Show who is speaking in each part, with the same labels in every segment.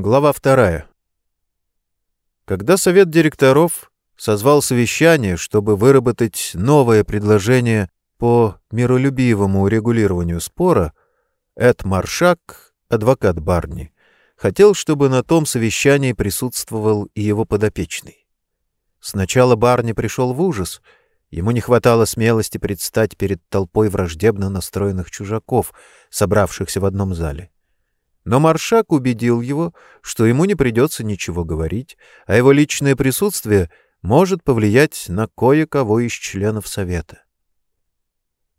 Speaker 1: Глава вторая. Когда совет директоров созвал совещание, чтобы выработать новое предложение по миролюбивому урегулированию спора, Эд Маршак, адвокат Барни, хотел, чтобы на том совещании присутствовал и его подопечный. Сначала Барни пришел в ужас. Ему не хватало смелости предстать перед толпой враждебно настроенных чужаков, собравшихся в одном зале. Но Маршак убедил его, что ему не придется ничего говорить, а его личное присутствие может повлиять на кое-кого из членов Совета.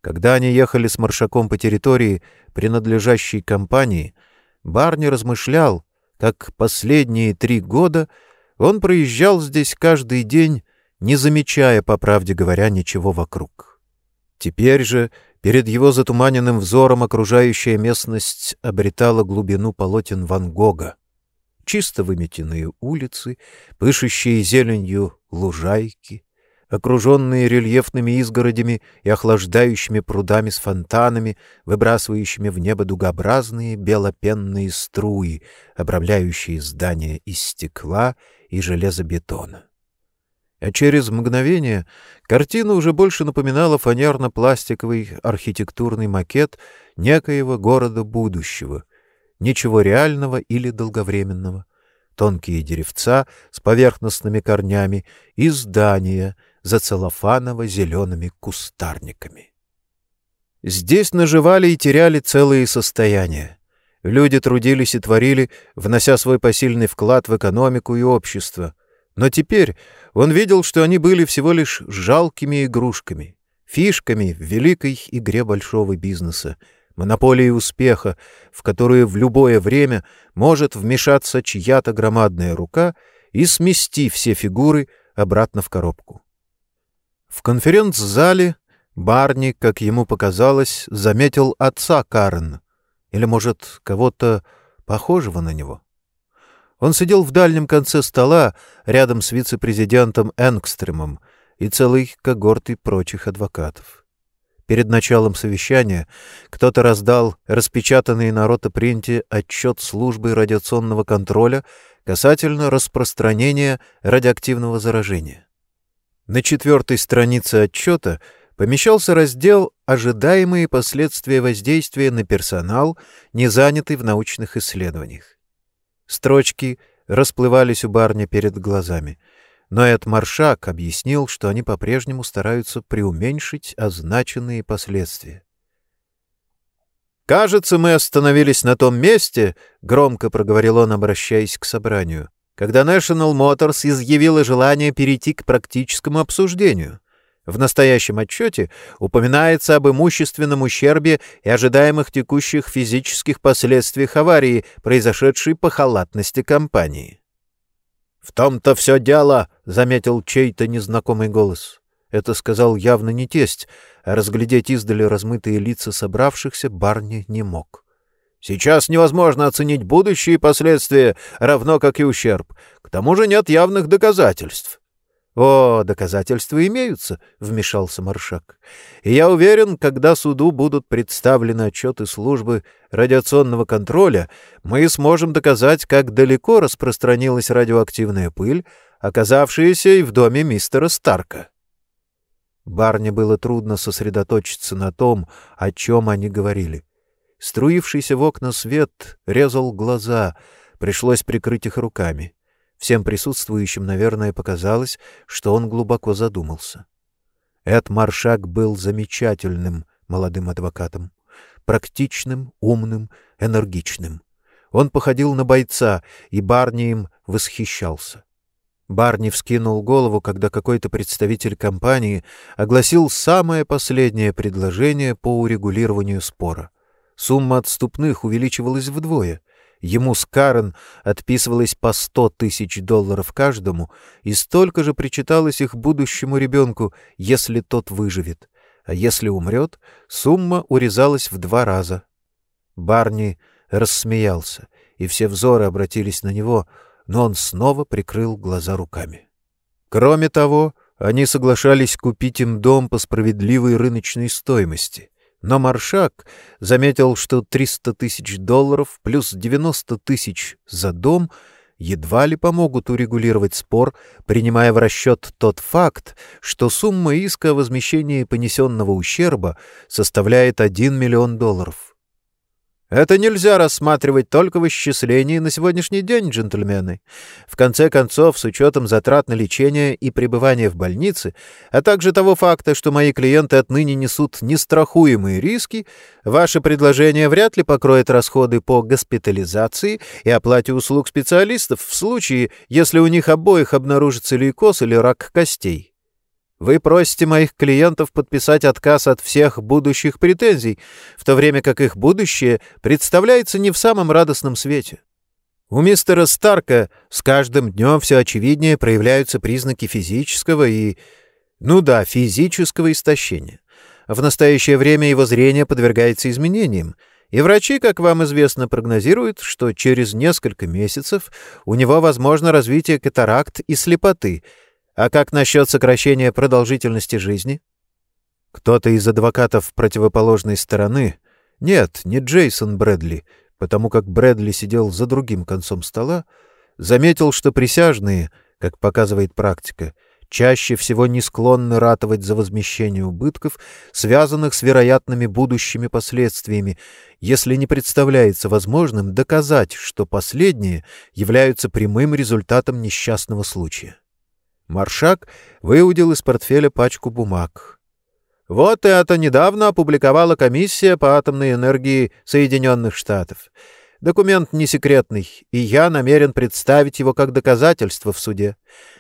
Speaker 1: Когда они ехали с Маршаком по территории, принадлежащей компании, Барни размышлял, как последние три года он проезжал здесь каждый день, не замечая, по правде говоря, ничего вокруг. Теперь же Перед его затуманенным взором окружающая местность обретала глубину полотен Ван Гога. Чисто выметенные улицы, пышущие зеленью лужайки, окруженные рельефными изгородями и охлаждающими прудами с фонтанами, выбрасывающими в небо дугообразные белопенные струи, обрамляющие здания из стекла и железобетона а через мгновение картина уже больше напоминала фанерно-пластиковый архитектурный макет некоего города будущего, ничего реального или долговременного, тонкие деревца с поверхностными корнями и здания за целлофаново-зелеными кустарниками. Здесь наживали и теряли целые состояния. Люди трудились и творили, внося свой посильный вклад в экономику и общество — но теперь он видел, что они были всего лишь жалкими игрушками, фишками в великой игре большого бизнеса, монополией успеха, в которую в любое время может вмешаться чья-то громадная рука и смести все фигуры обратно в коробку. В конференц-зале Барни, как ему показалось, заметил отца Карен, или, может, кого-то похожего на него. Он сидел в дальнем конце стола, рядом с вице-президентом Энгстремом и целой когортой прочих адвокатов. Перед началом совещания кто-то раздал распечатанный на ротопринте отчет службы радиационного контроля касательно распространения радиоактивного заражения. На четвертой странице отчета помещался раздел «Ожидаемые последствия воздействия на персонал, не занятый в научных исследованиях». Строчки расплывались у барня перед глазами. Но Эд Маршак объяснил, что они по-прежнему стараются преуменьшить означенные последствия. «Кажется, мы остановились на том месте», — громко проговорил он, обращаясь к собранию, когда National Motors изъявила желание перейти к практическому обсуждению. В настоящем отчете упоминается об имущественном ущербе и ожидаемых текущих физических последствиях аварии, произошедшей по халатности компании. «В том-то все дело», — заметил чей-то незнакомый голос. Это сказал явно не тесть, а разглядеть издали размытые лица собравшихся Барни не мог. «Сейчас невозможно оценить будущие последствия, равно как и ущерб. К тому же нет явных доказательств. — О, доказательства имеются, — вмешался Маршак. — И я уверен, когда суду будут представлены отчеты службы радиационного контроля, мы сможем доказать, как далеко распространилась радиоактивная пыль, оказавшаяся и в доме мистера Старка. Барне было трудно сосредоточиться на том, о чем они говорили. Струившийся в окна свет резал глаза, пришлось прикрыть их руками. — Всем присутствующим, наверное, показалось, что он глубоко задумался. Эд Маршак был замечательным молодым адвокатом, практичным, умным, энергичным. Он походил на бойца, и Барни им восхищался. Барни вскинул голову, когда какой-то представитель компании огласил самое последнее предложение по урегулированию спора. Сумма отступных увеличивалась вдвое — Ему с Карен отписывалось по сто тысяч долларов каждому, и столько же причиталось их будущему ребенку, если тот выживет. А если умрет, сумма урезалась в два раза. Барни рассмеялся, и все взоры обратились на него, но он снова прикрыл глаза руками. Кроме того, они соглашались купить им дом по справедливой рыночной стоимости, Но Маршак заметил, что 300 тысяч долларов плюс 90 тысяч за дом едва ли помогут урегулировать спор, принимая в расчет тот факт, что сумма иска о возмещении понесенного ущерба составляет 1 миллион долларов. Это нельзя рассматривать только в исчислении на сегодняшний день, джентльмены. В конце концов, с учетом затрат на лечение и пребывание в больнице, а также того факта, что мои клиенты отныне несут нестрахуемые риски, ваше предложение вряд ли покроет расходы по госпитализации и оплате услуг специалистов в случае, если у них обоих обнаружится лейкоз или рак костей. Вы просите моих клиентов подписать отказ от всех будущих претензий, в то время как их будущее представляется не в самом радостном свете. У мистера Старка с каждым днем все очевиднее проявляются признаки физического и... ну да, физического истощения. В настоящее время его зрение подвергается изменениям, и врачи, как вам известно, прогнозируют, что через несколько месяцев у него возможно развитие катаракт и слепоты — а как насчет сокращения продолжительности жизни? Кто-то из адвокатов противоположной стороны, нет, не Джейсон Брэдли, потому как Брэдли сидел за другим концом стола, заметил, что присяжные, как показывает практика, чаще всего не склонны ратовать за возмещение убытков, связанных с вероятными будущими последствиями, если не представляется возможным доказать, что последние являются прямым результатом несчастного случая. Маршак выудил из портфеля пачку бумаг. Вот это недавно опубликовала комиссия по атомной энергии Соединенных Штатов. Документ не секретный, и я намерен представить его как доказательство в суде.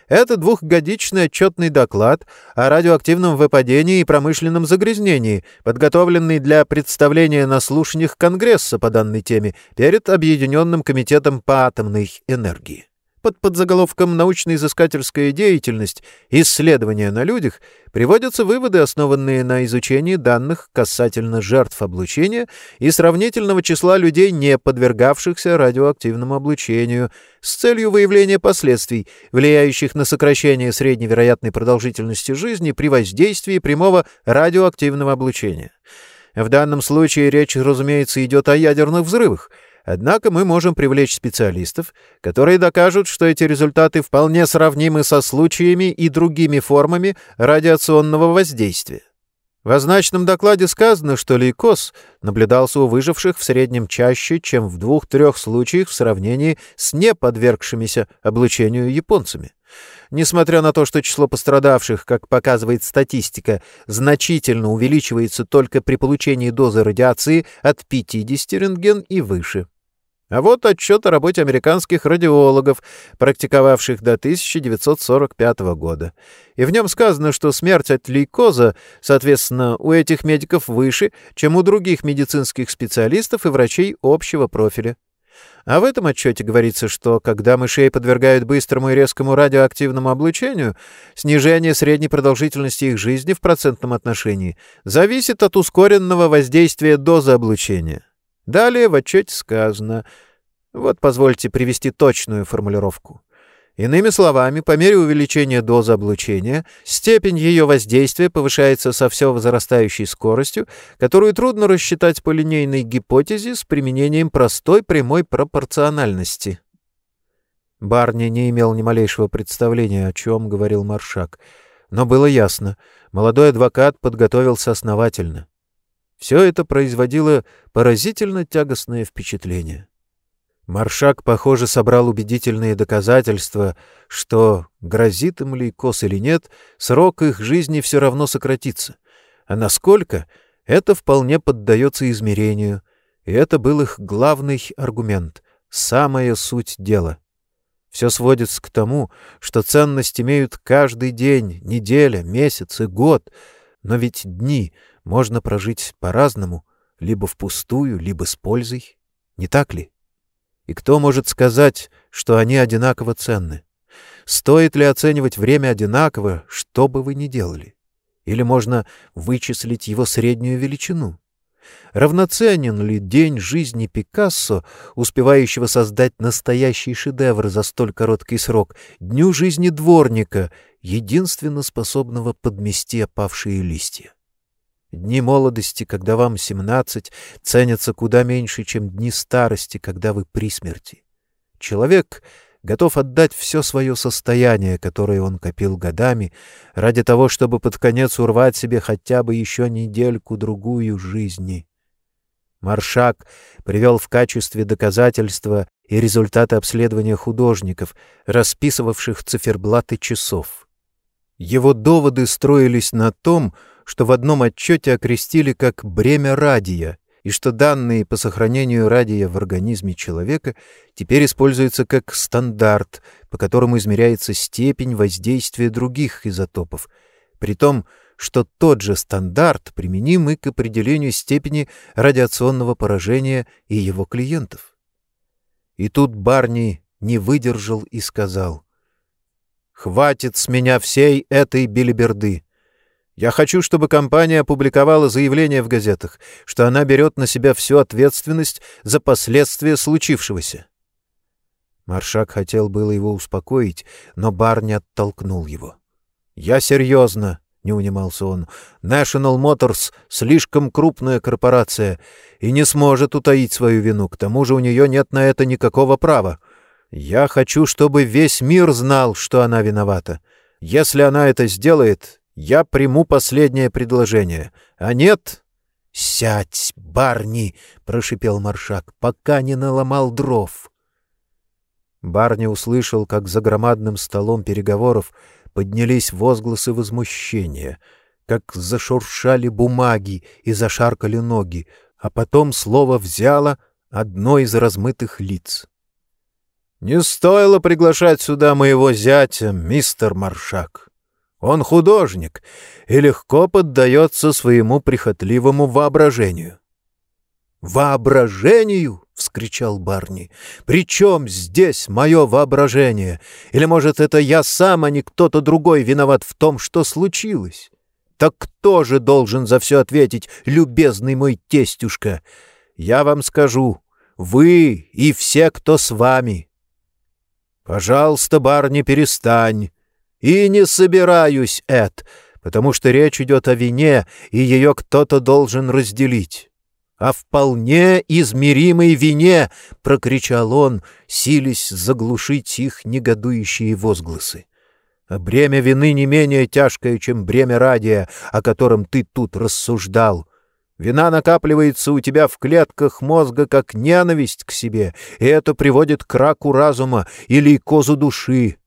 Speaker 1: Это двухгодичный отчетный доклад о радиоактивном выпадении и промышленном загрязнении, подготовленный для представления на слушаниях Конгресса по данной теме перед Объединенным комитетом по атомной энергии под подзаголовком «Научно-изыскательская деятельность. Исследования на людях» приводятся выводы, основанные на изучении данных касательно жертв облучения и сравнительного числа людей, не подвергавшихся радиоактивному облучению, с целью выявления последствий, влияющих на сокращение средневероятной продолжительности жизни при воздействии прямого радиоактивного облучения. В данном случае речь, разумеется, идет о ядерных взрывах — Однако мы можем привлечь специалистов, которые докажут, что эти результаты вполне сравнимы со случаями и другими формами радиационного воздействия. В означенном докладе сказано, что лейкоз наблюдался у выживших в среднем чаще, чем в двух-трех случаях в сравнении с неподвергшимися облучению японцами. Несмотря на то, что число пострадавших, как показывает статистика, значительно увеличивается только при получении дозы радиации от 50 рентген и выше. А вот отчет о работе американских радиологов, практиковавших до 1945 года. И в нем сказано, что смерть от лейкоза, соответственно, у этих медиков выше, чем у других медицинских специалистов и врачей общего профиля. А в этом отчете говорится, что когда мышей подвергают быстрому и резкому радиоактивному облучению, снижение средней продолжительности их жизни в процентном отношении зависит от ускоренного воздействия дозы облучения. Далее в отчете сказано... Вот позвольте привести точную формулировку. Иными словами, по мере увеличения дозы облучения, степень ее воздействия повышается со все возрастающей скоростью, которую трудно рассчитать по линейной гипотезе с применением простой прямой пропорциональности. Барни не имел ни малейшего представления, о чем говорил Маршак, но было ясно, молодой адвокат подготовился основательно. Все это производило поразительно тягостное впечатление. Маршак, похоже, собрал убедительные доказательства, что, грозит им лейкоз или нет, срок их жизни все равно сократится. А насколько, это вполне поддается измерению, и это был их главный аргумент, самая суть дела. Все сводится к тому, что ценность имеют каждый день, неделя, месяц и год, но ведь дни — можно прожить по-разному, либо впустую, либо с пользой. Не так ли? И кто может сказать, что они одинаково ценны? Стоит ли оценивать время одинаково, что бы вы ни делали? Или можно вычислить его среднюю величину? Равноценен ли день жизни Пикассо, успевающего создать настоящий шедевр за столь короткий срок, дню жизни дворника, единственно способного подмести опавшие листья? Дни молодости, когда вам семнадцать, ценятся куда меньше, чем дни старости, когда вы при смерти. Человек готов отдать все свое состояние, которое он копил годами, ради того, чтобы под конец урвать себе хотя бы еще недельку-другую жизни. Маршак привел в качестве доказательства и результаты обследования художников, расписывавших циферблаты часов. Его доводы строились на том, что в одном отчете окрестили как «бремя радия», и что данные по сохранению радия в организме человека теперь используются как стандарт, по которому измеряется степень воздействия других изотопов, при том, что тот же стандарт применим и к определению степени радиационного поражения и его клиентов. И тут Барни не выдержал и сказал, «Хватит с меня всей этой билиберды. Я хочу, чтобы компания опубликовала заявление в газетах, что она берет на себя всю ответственность за последствия случившегося. Маршак хотел было его успокоить, но Барни оттолкнул его. «Я серьезно», — не унимался он, — «National Motors — слишком крупная корпорация и не сможет утаить свою вину, к тому же у нее нет на это никакого права. Я хочу, чтобы весь мир знал, что она виновата. Если она это сделает, я приму последнее предложение. А нет... — Сядь, Барни! — прошипел Маршак, — пока не наломал дров. Барни услышал, как за громадным столом переговоров поднялись возгласы возмущения, как зашуршали бумаги и зашаркали ноги, а потом слово взяло одно из размытых лиц. — Не стоило приглашать сюда моего зятя, мистер Маршак. Он художник и легко поддается своему прихотливому воображению. «Воображению?» — вскричал Барни. «При чем здесь мое воображение? Или, может, это я сам, а не кто-то другой виноват в том, что случилось? Так кто же должен за все ответить, любезный мой тестюшка? Я вам скажу, вы и все, кто с вами». «Пожалуйста, Барни, перестань. И не собираюсь, Эд, потому что речь идет о вине, и ее кто-то должен разделить. «О вполне измеримой вине!» — прокричал он, сились заглушить их негодующие возгласы. «А бремя вины не менее тяжкое, чем бремя радия, о котором ты тут рассуждал. Вина накапливается у тебя в клетках мозга, как ненависть к себе, и это приводит к раку разума или козу души.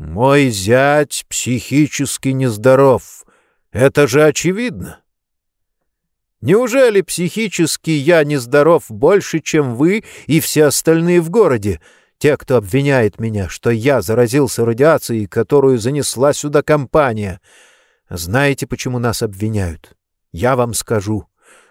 Speaker 1: Мой зять психически нездоров. Это же очевидно. Неужели психически я нездоров больше, чем вы и все остальные в городе, те, кто обвиняет меня, что я заразился радиацией, которую занесла сюда компания? Знаете, почему нас обвиняют? Я вам скажу.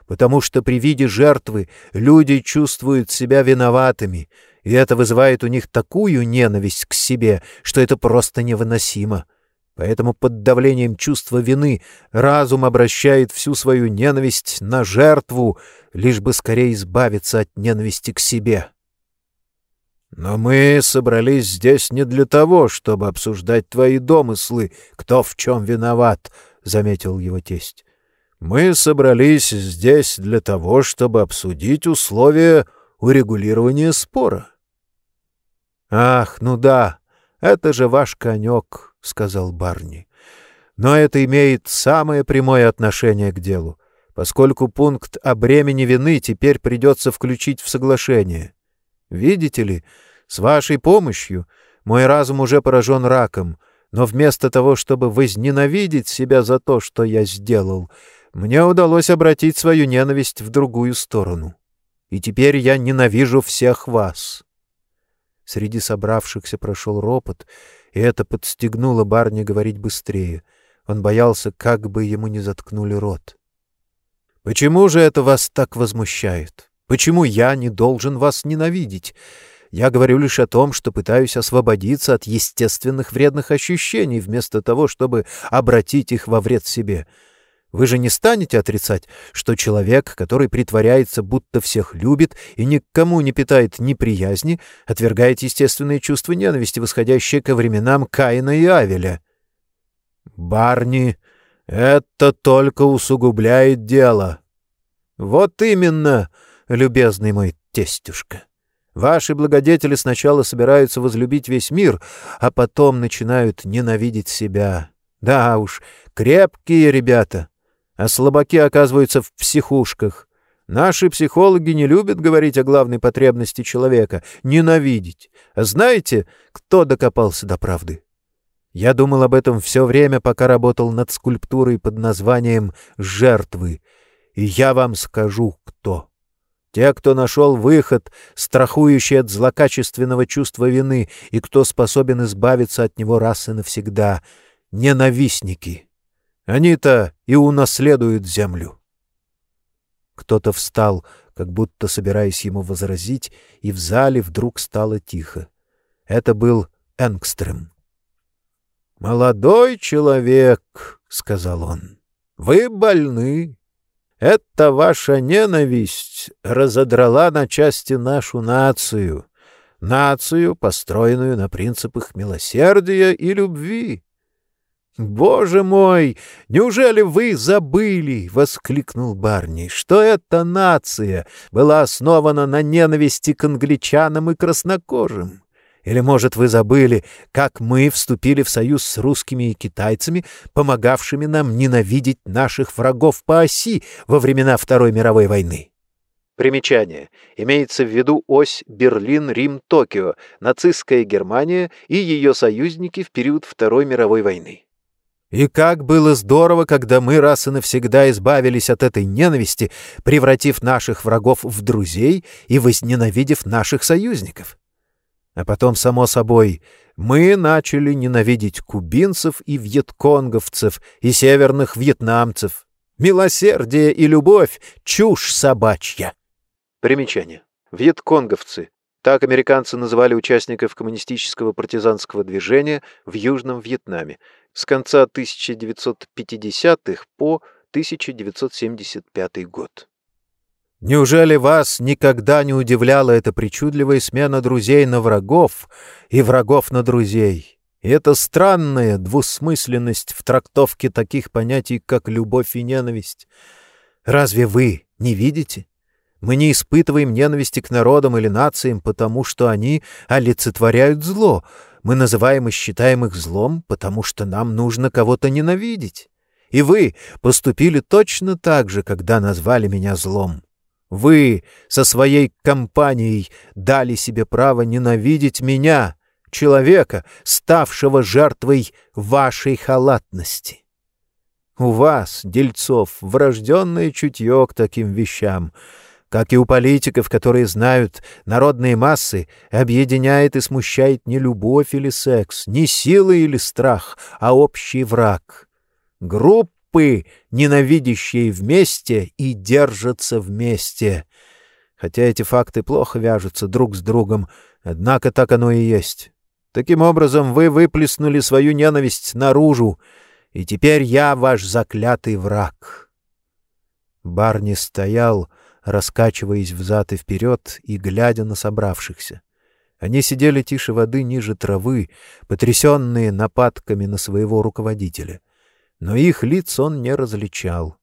Speaker 1: Потому что при виде жертвы люди чувствуют себя виноватыми — и это вызывает у них такую ненависть к себе, что это просто невыносимо. Поэтому под давлением чувства вины разум обращает всю свою ненависть на жертву, лишь бы скорее избавиться от ненависти к себе. Но мы собрались здесь не для того, чтобы обсуждать твои домыслы, кто в чем виноват, — заметил его тесть. Мы собрались здесь для того, чтобы обсудить условия урегулирования спора. — Ах, ну да, это же ваш конек, — сказал Барни. Но это имеет самое прямое отношение к делу, поскольку пункт о бремени вины теперь придется включить в соглашение. Видите ли, с вашей помощью мой разум уже поражен раком, но вместо того, чтобы возненавидеть себя за то, что я сделал, мне удалось обратить свою ненависть в другую сторону и теперь я ненавижу всех вас. Среди собравшихся прошел ропот, и это подстегнуло Барни говорить быстрее. Он боялся, как бы ему не заткнули рот. «Почему же это вас так возмущает? Почему я не должен вас ненавидеть? Я говорю лишь о том, что пытаюсь освободиться от естественных вредных ощущений, вместо того, чтобы обратить их во вред себе». Вы же не станете отрицать, что человек, который притворяется, будто всех любит и никому не питает неприязни, отвергает естественные чувства ненависти, восходящие ко временам Каина и Авеля. «Барни, Это только усугубляет дело. Вот именно, любезный мой тестюшка. Ваши благодетели сначала собираются возлюбить весь мир, а потом начинают ненавидеть себя. Да уж, крепкие ребята. А слабаки оказываются в психушках. Наши психологи не любят говорить о главной потребности человека — ненавидеть. Знаете, кто докопался до правды? Я думал об этом все время, пока работал над скульптурой под названием «Жертвы», и я вам скажу, кто. Те, кто нашел выход, страхующий от злокачественного чувства вины, и кто способен избавиться от него раз и навсегда — ненавистники. Они-то и унаследуют землю. Кто-то встал, как будто собираясь ему возразить, и в зале вдруг стало тихо. Это был Энгстрем. «Молодой человек», — сказал он, — «вы больны. Эта ваша ненависть разодрала на части нашу нацию, нацию, построенную на принципах милосердия и любви. «Боже мой! Неужели вы забыли?» — воскликнул Барни, «что эта нация была основана на ненависти к англичанам и краснокожим? Или, может, вы забыли, как мы вступили в союз с русскими и китайцами, помогавшими нам ненавидеть наших врагов по оси во времена Второй мировой войны?» Примечание. Имеется в виду ось Берлин-Рим-Токио, нацистская Германия и ее союзники в период Второй мировой войны. И как было здорово, когда мы раз и навсегда избавились от этой ненависти, превратив наших врагов в друзей и возненавидев наших союзников. А потом, само собой, мы начали ненавидеть кубинцев и вьетконговцев и северных вьетнамцев. Милосердие и любовь — чушь собачья. Примечание. Вьетконговцы. Так американцы называли участников коммунистического партизанского движения в Южном Вьетнаме с конца 1950-х по 1975 год. Неужели вас никогда не удивляла эта причудливая смена друзей на врагов и врагов на друзей? И эта странная двусмысленность в трактовке таких понятий, как любовь и ненависть. Разве вы не видите? Мы не испытываем ненависти к народам или нациям, потому что они олицетворяют зло, мы называем и считаем их злом, потому что нам нужно кого-то ненавидеть. И вы поступили точно так же, когда назвали меня злом. Вы со своей компанией дали себе право ненавидеть меня, человека, ставшего жертвой вашей халатности. У вас, дельцов, врожденное чутье к таким вещам — как и у политиков, которые знают, народные массы объединяет и смущает не любовь или секс, не сила или страх, а общий враг. Группы, ненавидящие вместе и держатся вместе. Хотя эти факты плохо вяжутся друг с другом, однако так оно и есть. Таким образом, вы выплеснули свою ненависть наружу, и теперь я ваш заклятый враг. Барни стоял, раскачиваясь взад и вперед и глядя на собравшихся. Они сидели тише воды ниже травы, потрясенные нападками на своего руководителя. Но их лиц он не различал.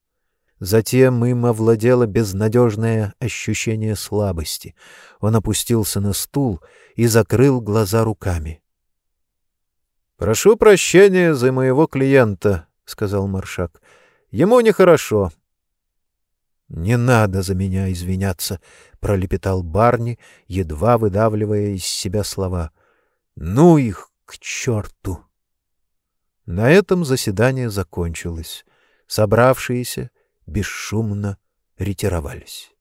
Speaker 1: Затем им овладело безнадежное ощущение слабости. Он опустился на стул и закрыл глаза руками. — Прошу прощения за моего клиента, — сказал Маршак. — Ему нехорошо. — Не надо за меня извиняться, — пролепетал Барни, едва выдавливая из себя слова. — Ну их к черту! На этом заседание закончилось. Собравшиеся бесшумно ретировались.